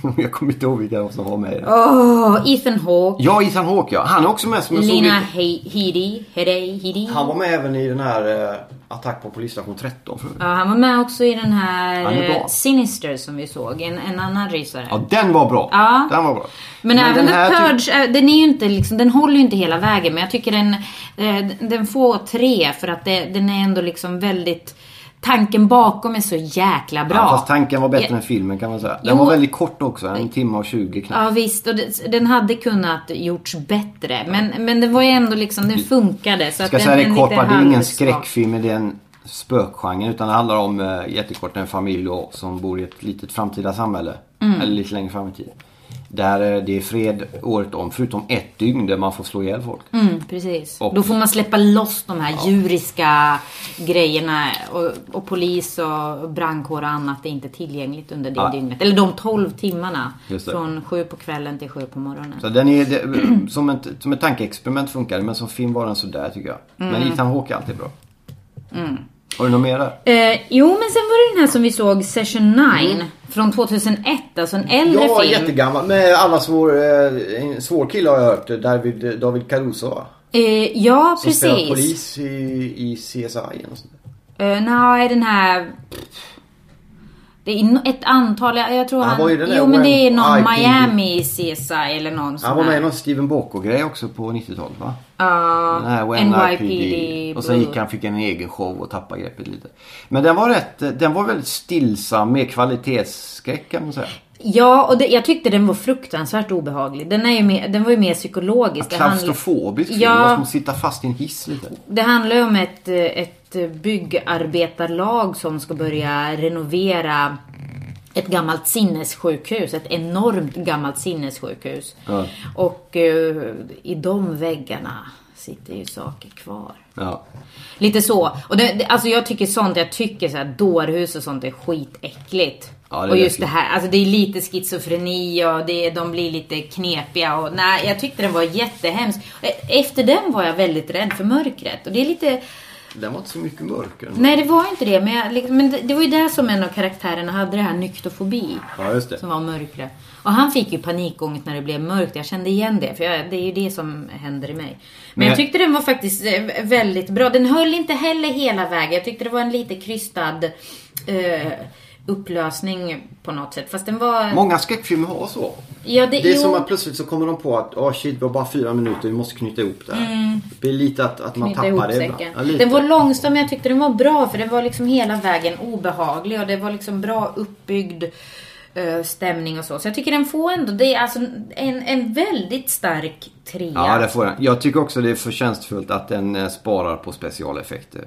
Speaker 2: jag kommer inte ihåg vilka som var med i den.
Speaker 3: Åh, Ethan Hawke.
Speaker 2: Ja, Ethan Hawke ja. Han är också med som en såg
Speaker 3: Lina Headey. Headey. Headey.
Speaker 2: Han var med även i den här eh, Attack på polisstation 13 förut.
Speaker 3: Ja, han var med också i den här eh, Sinister som vi såg. En, en annan rysare.
Speaker 2: Ja, den var bra.
Speaker 3: Ja.
Speaker 2: Den var bra.
Speaker 3: Men, även
Speaker 2: den
Speaker 3: The
Speaker 2: typ-
Speaker 3: Purge, äh, den är ju inte liksom, den håller ju inte hela vägen. Men jag tycker den, eh, den får tre för att det, den är ändå liksom väldigt... Tanken bakom är så jäkla bra.
Speaker 2: Ja, fast tanken var bättre
Speaker 3: Ja.
Speaker 2: än filmen kan man säga. Den
Speaker 3: Jo.
Speaker 2: var väldigt kort också. En timme och 20 knappt.
Speaker 3: Ja visst, och det, den hade kunnat gjorts bättre. Men, men det var ju ändå liksom, den funkade. Så att
Speaker 2: Ska
Speaker 3: den,
Speaker 2: säga det
Speaker 3: den
Speaker 2: kort
Speaker 3: lite
Speaker 2: bara, det är ingen skräckfilm men det är en spökgenre. Utan det handlar om eh, jättekort en familj och, som bor i ett litet framtida samhälle.
Speaker 3: Mm.
Speaker 2: Eller lite längre fram i tiden. Där det är fred året om. Förutom ett dygn där man får slå ihjäl folk.
Speaker 3: Mm, precis.
Speaker 2: Och-
Speaker 3: Då får man släppa loss de här djuriska grejerna. Och, och polis och brandkår och annat är inte tillgängligt under det
Speaker 2: Ja.
Speaker 3: dygnet. Eller de 12 timmarna. Från sju på kvällen till sju på morgonen.
Speaker 2: Så den är, det, som, ett, som ett tankeexperiment funkar men som film var den sådär tycker jag.
Speaker 3: Mm.
Speaker 2: Men Ethan Hawke är alltid bra. Har du något mer där?
Speaker 3: Eh, jo, men sen var det den här som vi såg, Session 9. Från 2001, alltså en äldre
Speaker 2: Ja,
Speaker 3: film.
Speaker 2: jättegammal. Med alla svår, eh, svår kille har jag hört. David, David Caruso va?
Speaker 3: Eh, ja,
Speaker 2: Som spelar
Speaker 3: precis.
Speaker 2: polis i, i CSI något sånt.
Speaker 3: Uh, Nej, den här... Det är ett antal, jag, tror
Speaker 2: Han
Speaker 3: han... jo men det är någon
Speaker 2: YPD.
Speaker 3: Miami CSI eller någon
Speaker 2: Han var med i någon Steven Bocco-grej också på 90-talet va?
Speaker 3: Ja,
Speaker 2: Den här When
Speaker 3: NYPD.
Speaker 2: Och sen gick han, fick en egen show och tappade greppet lite. Men den var rätt, den var väldigt stillsam med kvalitetsskräck kan man säga.
Speaker 3: Ja, och det, jag tyckte den var fruktansvärt obehaglig. Den, är ju mer, den var ju mer psykologisk.
Speaker 2: Klaustrofobisk film.
Speaker 3: Ja.
Speaker 2: Som att sitta fast i en hiss lite.
Speaker 3: Det handlar ju om ett, ett byggarbetarlag som ska börja renovera ett gammalt sinnessjukhus. Ett enormt gammalt sinnessjukhus.
Speaker 2: Ja.
Speaker 3: Och eh, i de väggarna sitter ju saker kvar.
Speaker 2: Ja.
Speaker 3: Lite så. Och det, det, alltså jag tycker sånt, jag tycker så här dårhus och sånt är skitäckligt.
Speaker 2: Ja, det är
Speaker 3: och just det här, alltså det är lite schizofreni och det, de blir lite knepiga och nej, jag tyckte den var jättehemsk. E- Efter den var jag väldigt rädd för mörkret och det är lite,
Speaker 2: Den var inte så mycket mörkare.
Speaker 3: nej det var inte det, men, jag, liksom- men det, det var ju där som en av karaktärerna hade det här nyktofobi.
Speaker 2: Ja, just det.
Speaker 3: Som var mörkret. Och han fick ju panikångest när det blev mörkt. Jag kände igen det. För jag, det är ju det som händer i mig. Men,
Speaker 2: Men
Speaker 3: jag tyckte den var faktiskt eh, väldigt bra. Den höll inte heller hela vägen. Jag tyckte det var en lite krystad eh, upplösning på något sätt. Fast den var...
Speaker 2: Många skräckfilmer har så.
Speaker 3: ja, det,
Speaker 2: Det är
Speaker 3: jo,
Speaker 2: som att plötsligt så kommer de på att åh shit, det var bara fyra minuter, vi måste knyta ihop det här. Det blir lite att, att man
Speaker 3: Mm.
Speaker 2: tappar det. Ja,
Speaker 3: den var långsam men jag tyckte den var bra. För den var liksom hela vägen obehaglig. Och det var liksom bra uppbyggd eh, stämning och så. Så jag tycker den får ändå, det är alltså en, en väldigt stark trea.
Speaker 2: Ja, det får den. Jag tycker också det är förtjänstfullt att den eh, sparar på specialeffekter.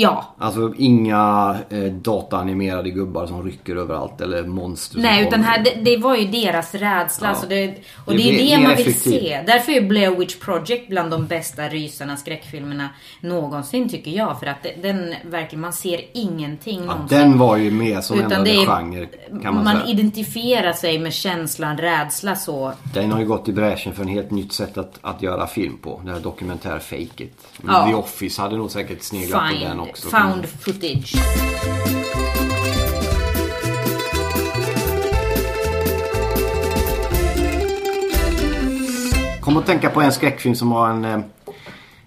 Speaker 3: Ja,
Speaker 2: Alltså inga eh, dataanimerade gubbar som rycker överallt eller monster
Speaker 3: Nej, utan här, det, det var ju deras rädsla.
Speaker 2: Ja.
Speaker 3: Så det, och
Speaker 2: Det
Speaker 3: det, är det man vill
Speaker 2: effektivt.
Speaker 3: se. Därför är Blair Witch Project bland de bästa rysarna, skräckfilmerna någonsin tycker jag. För att den verkligen, man ser ingenting
Speaker 2: Ja,
Speaker 3: någonsin.
Speaker 2: den var ju med som
Speaker 3: Utan
Speaker 2: ändrade
Speaker 3: är-
Speaker 2: genre kan man,
Speaker 3: man
Speaker 2: säga.
Speaker 3: identifierar sig med känslan rädsla så.
Speaker 2: Den har ju gått i bräschen för en helt nytt sätt att, att göra film på. Det här dokumentär-fejket.
Speaker 3: Ja.
Speaker 2: The Office hade nog säkert sneglat på den
Speaker 3: Find,
Speaker 2: också.
Speaker 3: found footage.
Speaker 2: Kom att tänka på en skräckfilm som har en... eh,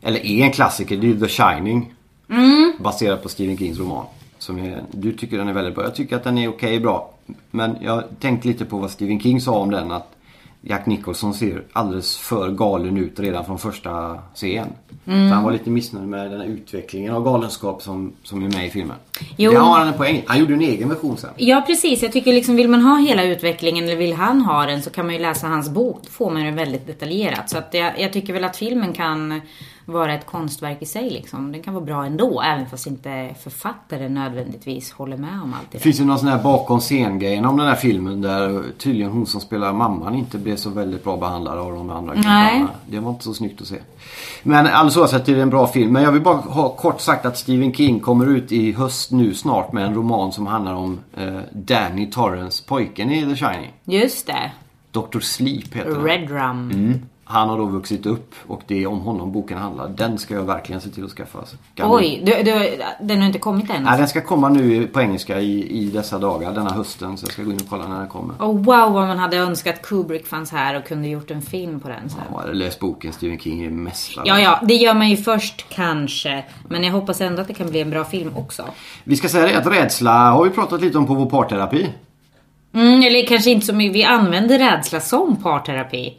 Speaker 2: Eller är en klassiker. Det är The Shining.
Speaker 3: Mm.
Speaker 2: Baserad på Stephen Kings roman. Som är, du tycker den är väldigt bra. Jag tycker att den är okej bra. Men jag tänkte lite på vad Stephen King sa om den. Att Jack Nicholson ser alldeles för galen ut redan från första scen.
Speaker 3: Mm.
Speaker 2: Så han var lite missnöjd med den här utvecklingen av galenskap som, som är med i filmen.
Speaker 3: Jo.
Speaker 2: Det har han en poäng Han gjorde en egen version sen.
Speaker 3: Ja precis, jag tycker liksom vill man ha hela utvecklingen eller vill han ha den så kan man ju läsa hans bok. Då får man den väldigt detaljerat. Så att jag, jag tycker väl att filmen kan vara ett konstverk i sig liksom. Den kan vara bra ändå, även fast inte författaren nödvändigtvis håller med om allt det
Speaker 2: Det finns ju någon sån här bakom scen-grejen om den här filmen där tydligen hon som spelar mamman inte blev så väldigt bra behandlad av de andra killarna. Det var inte så snyggt att se. Men alldeles oavsett är det en bra film. Men jag vill bara ha kort sagt att Stephen King kommer ut i höst nu snart med en roman som handlar om eh, Danny Torrance, pojken i The Shining.
Speaker 3: Just det.
Speaker 2: Dr. Sleep heter han.
Speaker 3: Red Rum.
Speaker 2: Mm. Han har då vuxit upp och det är om honom boken handlar. Den ska jag verkligen se till att skaffa. Alltså. Du-
Speaker 3: Oj, du, du, den har inte kommit än?
Speaker 2: Nej, den ska komma nu på engelska i, i dessa dagar, denna hösten. Så jag ska gå in och kolla när den kommer.
Speaker 3: Oh, wow vad man hade önskat Kubrick fanns här och kunde gjort en film på den sen.
Speaker 2: Ja, eller läs boken, Stephen King är mästare.
Speaker 3: Ja, ja, det gör man ju först kanske. Men jag hoppas ändå att det kan bli en bra film också.
Speaker 2: Vi ska säga det att rädsla har vi pratat lite om på vår parterapi.
Speaker 3: Mm, eller kanske inte så mycket. Vi använder rädsla som parterapi.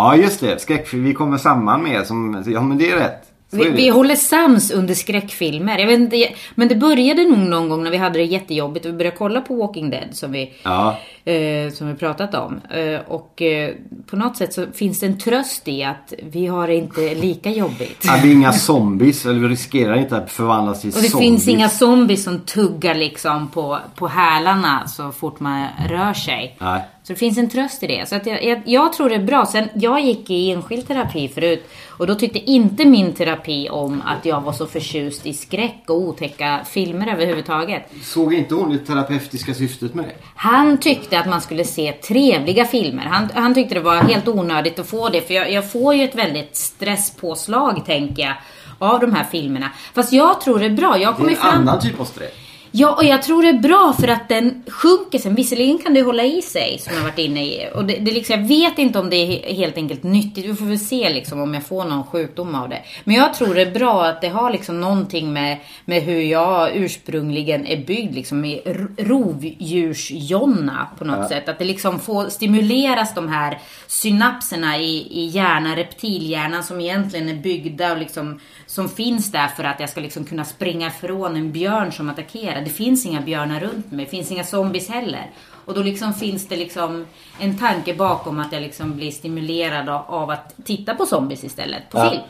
Speaker 2: Ja, just det. Skräckfilm. Vi kommer samman med som... Ja, men det är rätt. Så
Speaker 3: Vi,
Speaker 2: är det.
Speaker 3: vi håller sams under skräckfilmer. Jag vet inte, men det började nog någon gång när vi hade det jättejobbigt och vi började kolla på Walking Dead som vi,
Speaker 2: Ja.
Speaker 3: eh, som vi pratat om. Eh, och eh, på något sätt så finns det en tröst i att vi har det inte lika jobbigt.
Speaker 2: Ja, vi är inga zombies, eller vi riskerar inte att förvandlas till
Speaker 3: Och det
Speaker 2: zombies.
Speaker 3: finns inga zombies som tuggar liksom på, på hälarna så fort man rör sig.
Speaker 2: Nej.
Speaker 3: Så det finns en tröst i det. Så att jag, jag, jag tror det är bra. Sen, jag gick i enskild terapi förut och då tyckte inte min terapi om att jag var så förtjust i skräck och otäcka filmer överhuvudtaget.
Speaker 2: Såg inte hon det terapeutiska syftet med det?
Speaker 3: Han tyckte att man skulle se trevliga filmer. Han, han tyckte det var helt onödigt att få det för jag, jag får ju ett väldigt stresspåslag tänker jag av de här filmerna. Fast jag tror det är bra. Jag
Speaker 2: Det är en
Speaker 3: fram...
Speaker 2: annan typ av stress.
Speaker 3: Ja, och jag tror det är bra för att den sjunker sen. Visserligen kan det hålla i sig, som jag varit inne i. Och det, det liksom, jag vet inte om det är he- helt enkelt nyttigt. Vi får väl se liksom om jag får någon sjukdom av det. Men jag tror det är bra att det har liksom någonting med, med hur jag ursprungligen är byggd. Liksom r- rovdjursjonna på något sätt. Att det liksom får stimuleras de här synapserna i, i hjärnan, reptilhjärnan som egentligen är byggda och liksom som finns där för att jag ska liksom kunna springa ifrån en björn som attackerar. Det finns inga björnar runt mig, det finns inga zombies heller. Och då liksom finns det liksom en tanke bakom att jag liksom blir stimulerad av, att titta på zombies istället, på
Speaker 2: Ja.
Speaker 3: film.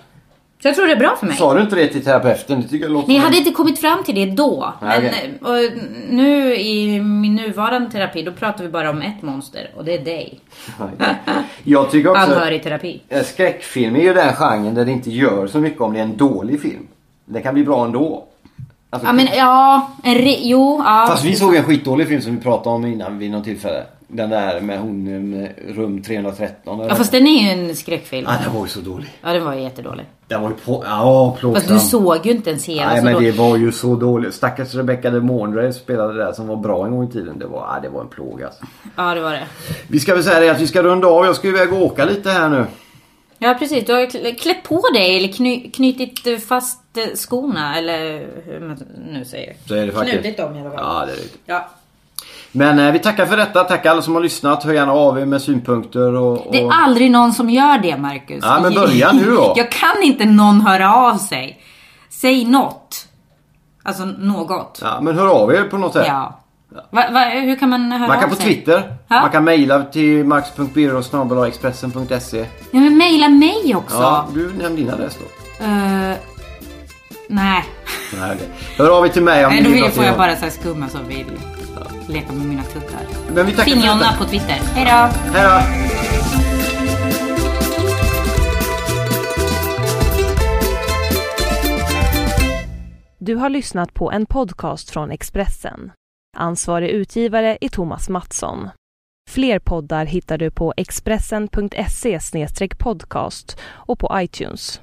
Speaker 3: Så jag tror det är bra för mig.
Speaker 2: Sa du inte det till terapeuten? Det tycker jag låter
Speaker 3: Nej, jag hade inte kommit fram till det då.
Speaker 2: Nej,
Speaker 3: Men
Speaker 2: okej.
Speaker 3: och nu i min nuvarande terapi, då pratar vi bara om ett monster och det är dig.
Speaker 2: Jag tycker också...
Speaker 3: Anhörigterapi.
Speaker 2: Eh, Skräckfilm är ju den genren där det inte gör så mycket om det är en dålig film. Det kan bli bra ändå. Alltså,
Speaker 3: Ja men ja, en re- jo, ja.
Speaker 2: Fast vi såg en skitdålig film som vi pratade om innan vid något tillfälle. Den där med hon med rum 313.
Speaker 3: Ja fast den är ju en skräckfilm.
Speaker 2: Ja, den var ju så dålig.
Speaker 3: Ja den var ju jättedålig.
Speaker 2: Den var ju på... Ja, plågsam.
Speaker 3: Fast du såg ju inte ens hela.
Speaker 2: Nej
Speaker 3: så
Speaker 2: men
Speaker 3: då...
Speaker 2: det var ju så dåligt. Stackars Rebecca de Mornay spelade där som var bra en gång i tiden. Det var, ja, det var en plåga alltså.
Speaker 3: Ja det var det.
Speaker 2: Vi ska väl säga det att vi ska runda av. Jag ska iväg och åka lite här nu.
Speaker 3: Ja precis, du har klä- klätt på dig eller kny, knutit eh, fast eh, skorna eller hur man nu säger.
Speaker 2: Så är det faktiskt.
Speaker 3: Knutit dem i alla fall.
Speaker 2: Ja, det är det.
Speaker 3: Ja.
Speaker 2: Men eh, vi tackar för detta. Tack alla som har lyssnat. Hör gärna av er med synpunkter och... och...
Speaker 3: Det är aldrig någon som gör det Marcus.
Speaker 2: Ja, men börja nu då.
Speaker 3: Jag kan inte någon höra av sig. Säg något. Alltså något.
Speaker 2: Ja, men hör av er på något sätt.
Speaker 3: Ja. Va, va, hur kan man höra
Speaker 2: Man kan på
Speaker 3: sig?
Speaker 2: Twitter.
Speaker 3: Ja.
Speaker 2: Man kan mejla till max.byrå.expressen.se
Speaker 3: Ja men mejla mig också.
Speaker 2: Ja, du nämnde din adress då.
Speaker 3: Eh, nej.
Speaker 2: Nej. Hör av er till mig om
Speaker 3: Nej,
Speaker 2: ni
Speaker 3: då
Speaker 2: vill
Speaker 3: får jag bara så här skumma som vill leka med mina tuttar. Finjonna på Twitter. Hej då!
Speaker 2: Hej då!
Speaker 1: Du har lyssnat på en podcast från Expressen. Ansvarig utgivare är Thomas Mattsson. Fler poddar hittar du på expressen.se podcast och på iTunes.